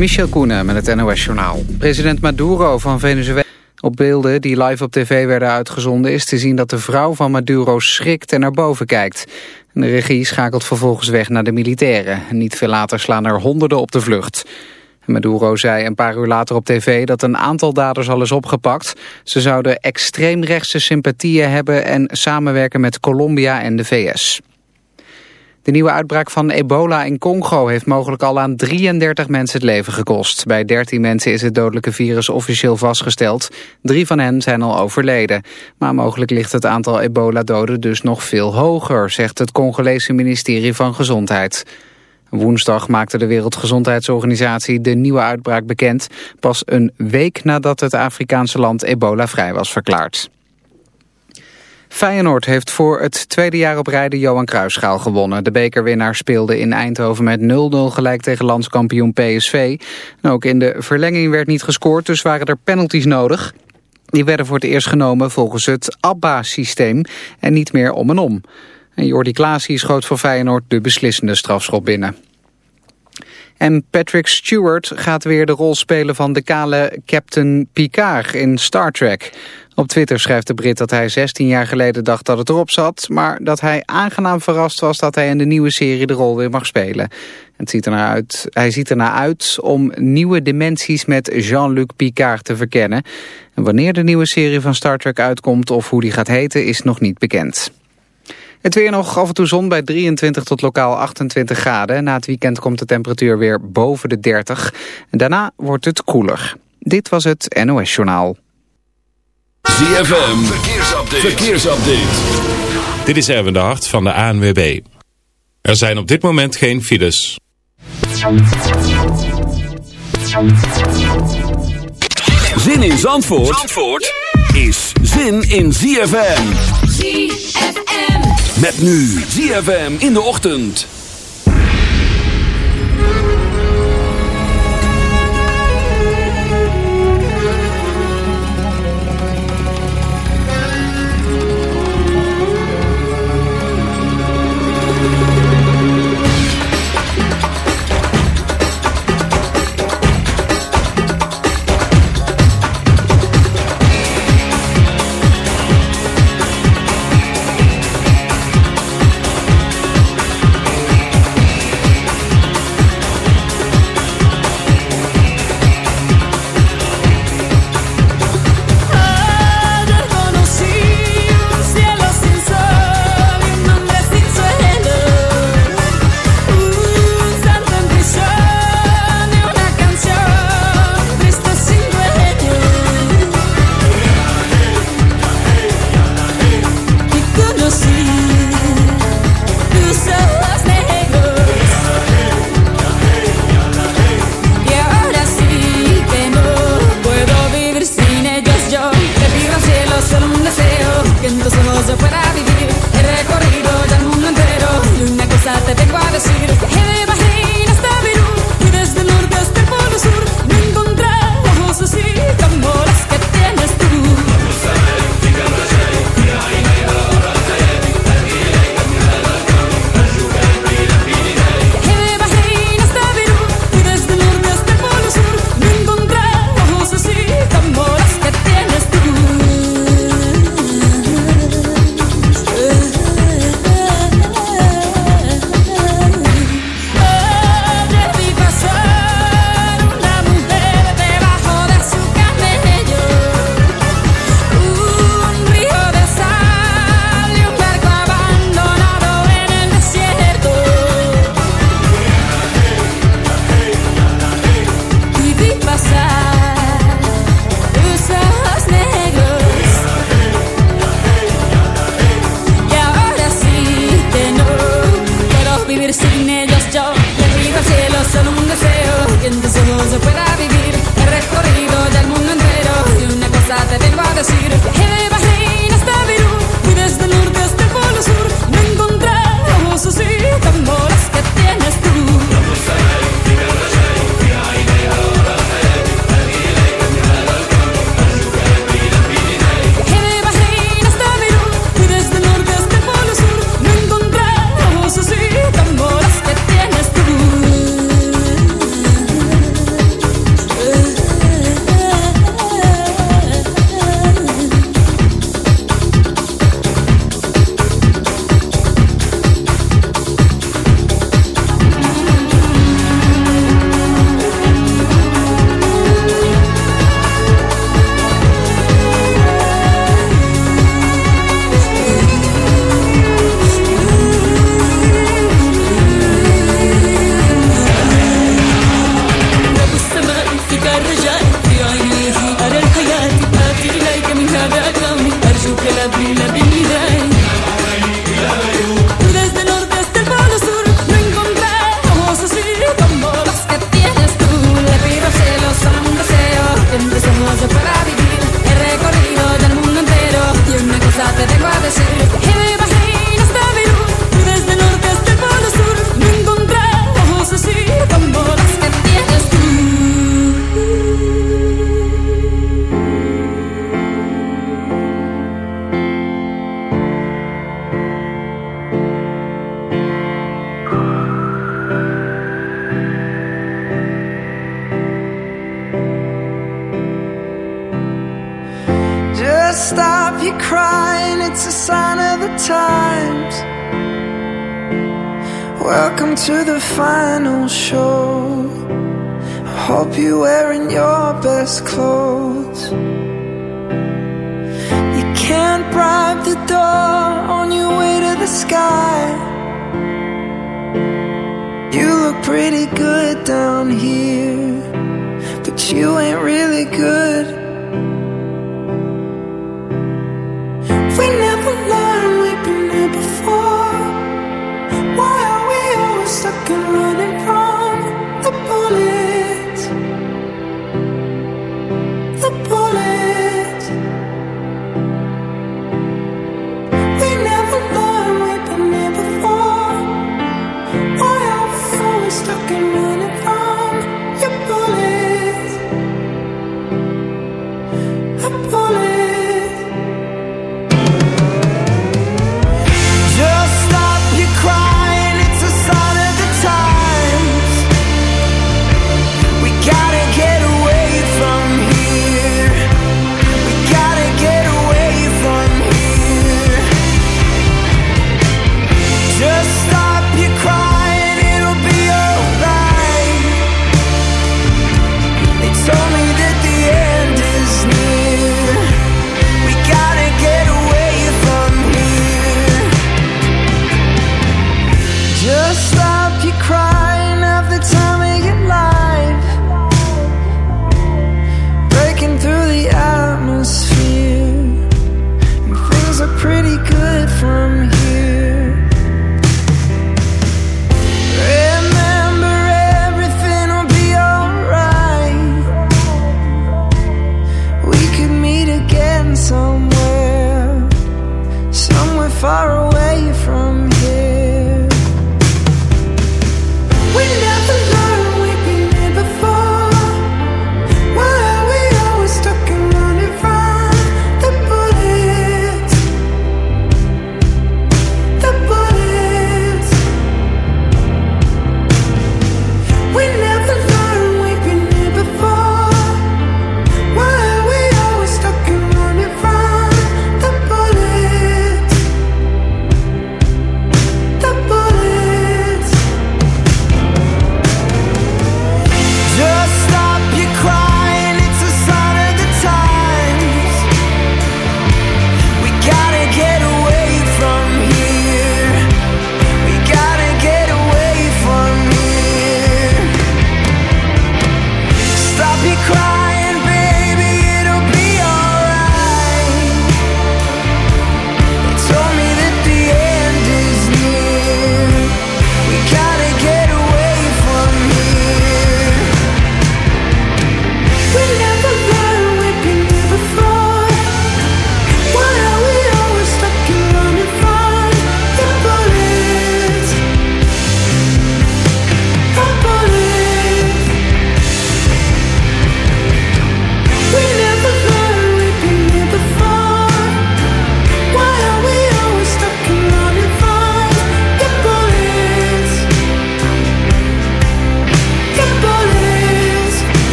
Michel Koenen met het NOS-journaal. President Maduro van Venezuela... Op beelden die live op tv werden uitgezonden is te zien dat de vrouw van Maduro schrikt en naar boven kijkt. De regie schakelt vervolgens weg naar de militairen. Niet veel later slaan er honderden op de vlucht. Maduro zei een paar uur later op tv dat een aantal daders al is opgepakt. Ze zouden extreemrechtse sympathieën hebben en samenwerken met Colombia en de VS. De nieuwe uitbraak van ebola in Congo heeft mogelijk al aan 33 mensen het leven gekost. Bij 13 mensen is het dodelijke virus officieel vastgesteld. Drie van hen zijn al overleden. Maar mogelijk ligt het aantal ebola-doden dus nog veel hoger, zegt het Congolese ministerie van Gezondheid. Woensdag maakte de Wereldgezondheidsorganisatie de nieuwe uitbraak bekend, pas een week nadat het Afrikaanse land ebola-vrij was verklaard. Feyenoord heeft voor het tweede jaar op rij de Johan Cruijffschaal gewonnen. De bekerwinnaar speelde in Eindhoven met 0-0 gelijk tegen landskampioen PSV. Ook in de verlenging werd niet gescoord, dus waren er penalties nodig. Die werden voor het eerst genomen volgens het ABBA-systeem en niet meer om en om. En Jordi Klaasie schoot voor Feyenoord de beslissende strafschop binnen. En Patrick Stewart gaat weer de rol spelen van de kale Captain Picard in Star Trek. Op Twitter schrijft de Brit dat hij 16 jaar geleden dacht dat het erop zat... maar dat hij aangenaam verrast was dat hij in de nieuwe serie de rol weer mag spelen. Het ziet uit, hij ziet ernaar uit om nieuwe dimensies met Jean-Luc Picard te verkennen. En wanneer de nieuwe serie van Star Trek uitkomt of hoe die gaat heten is nog niet bekend. Het weer nog af en toe zon bij 23 tot lokaal 28 graden. Na het weekend komt de temperatuur weer boven de 30. En daarna wordt het koeler. Dit was het NOS Journaal. ZFM, verkeersupdate. verkeersupdate. Dit is Erwin de Hart van de ANWB. Er zijn op dit moment geen files. Zin in Zandvoort, Zandvoort is zin in ZFM. ZFM. Met nu ZFM in de ochtend.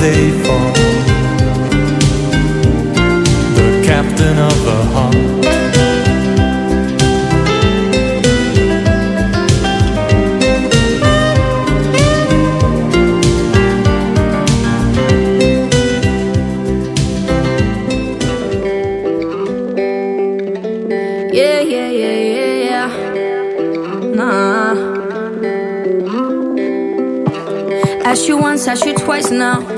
they fall. The captain of the heart. asked you once, asked you twice now.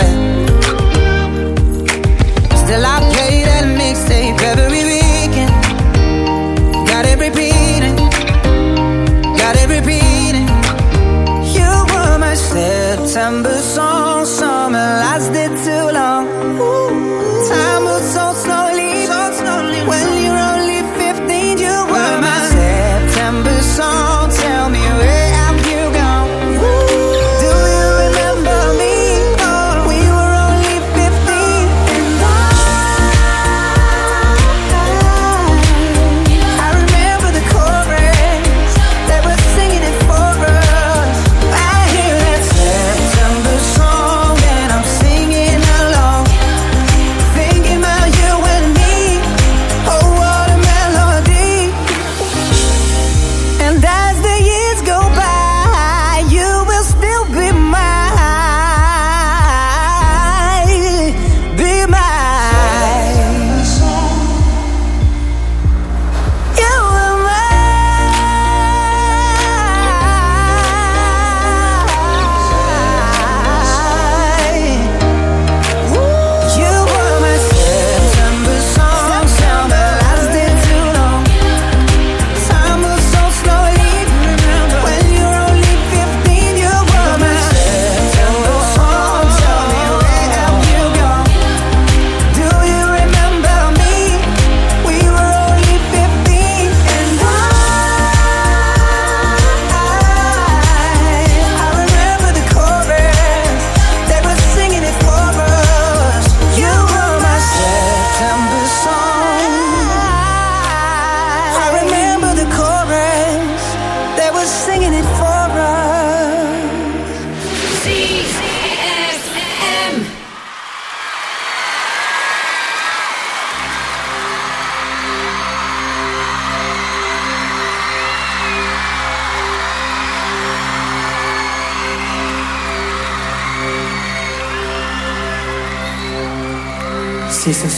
September song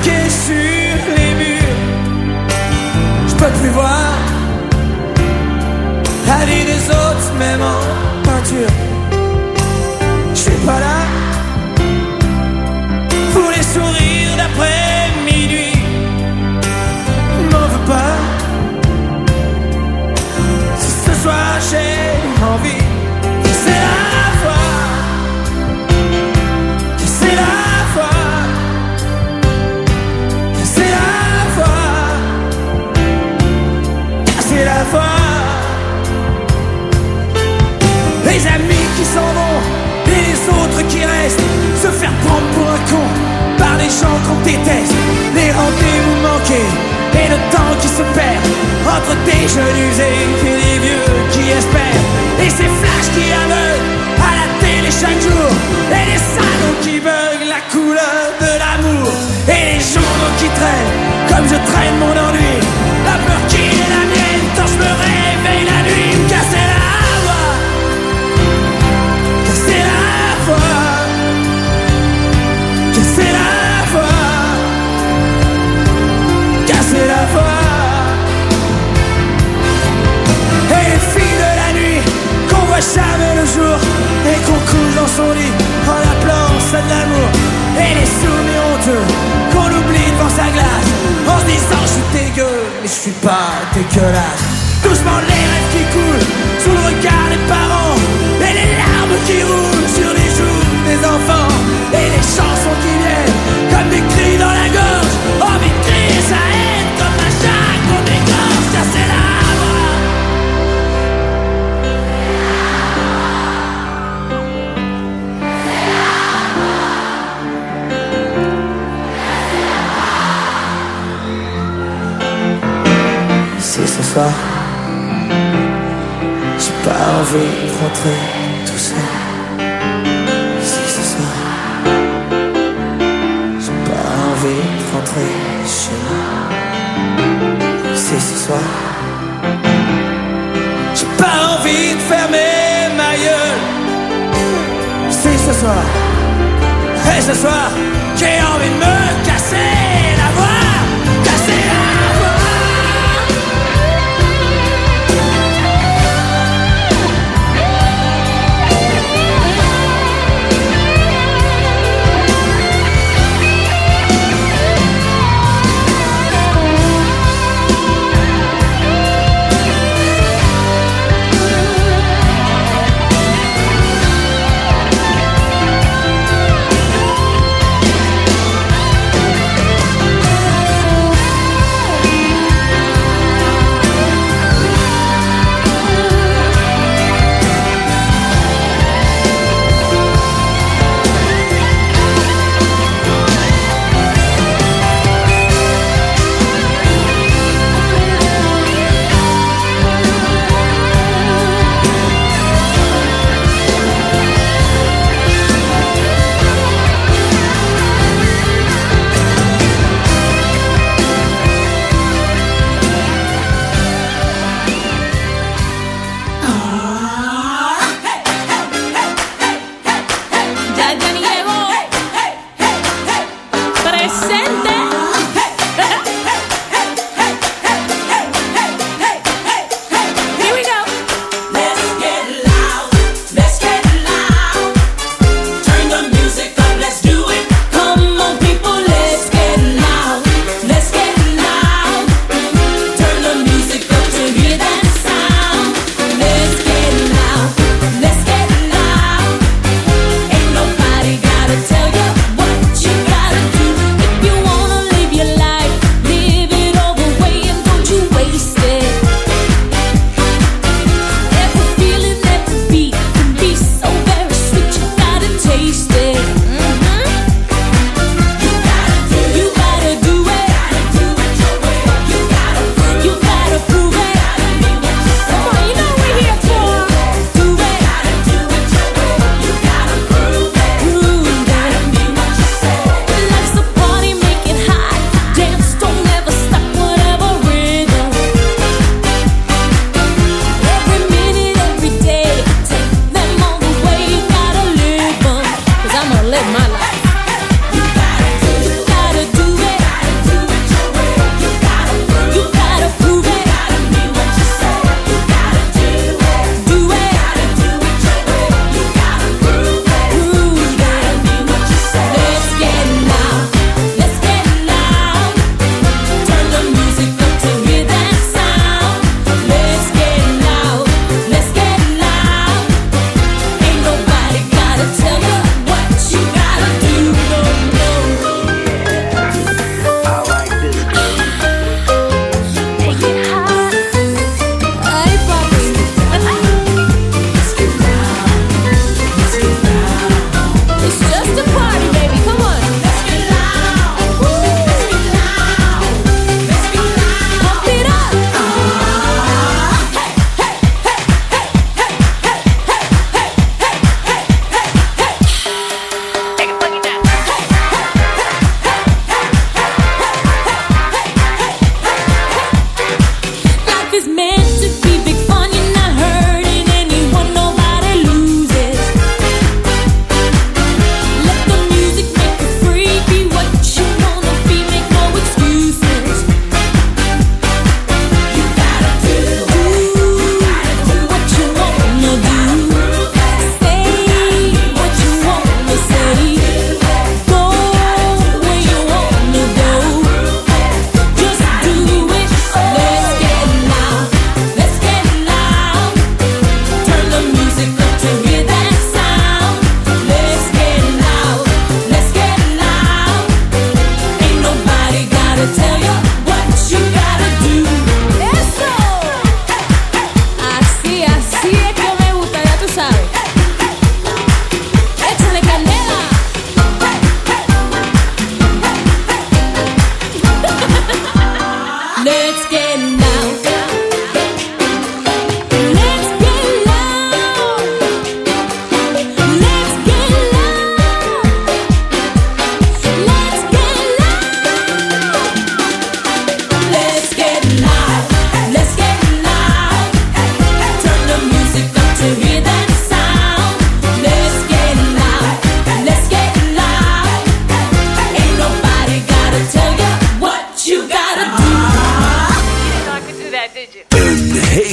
marqué sur les murs. Je peux plus voir la vie des autres, même en peinture. Je suis pas là. Qui reste, se faire prendre pour un con par des gens qu'on déteste, les rendez-vous manqués et le temps qui se perd entre des jeunes usés et des vieux qui espèrent, et ces flashs qui aveuglent à la télé chaque jour, et les salons qui veulent la couleur de l'amour, et les journaux qui traînent comme je traîne mon ennui, Et les souvenirs honteux Qu'on oublie devant sa glace. En se disant je suis dégueu Mais je suis pas dégueulasse 对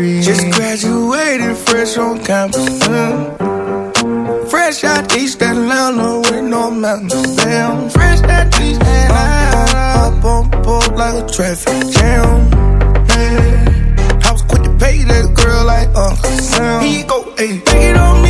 free. Just graduated fresh on campus. Mm. Fresh out East Atlanta with no mountains. Damn, fresh out East Atlanta. Up on board like a traffic jam. Hey, I was quick to pay that girl like Uncle Sam. He go, hey, take it on me.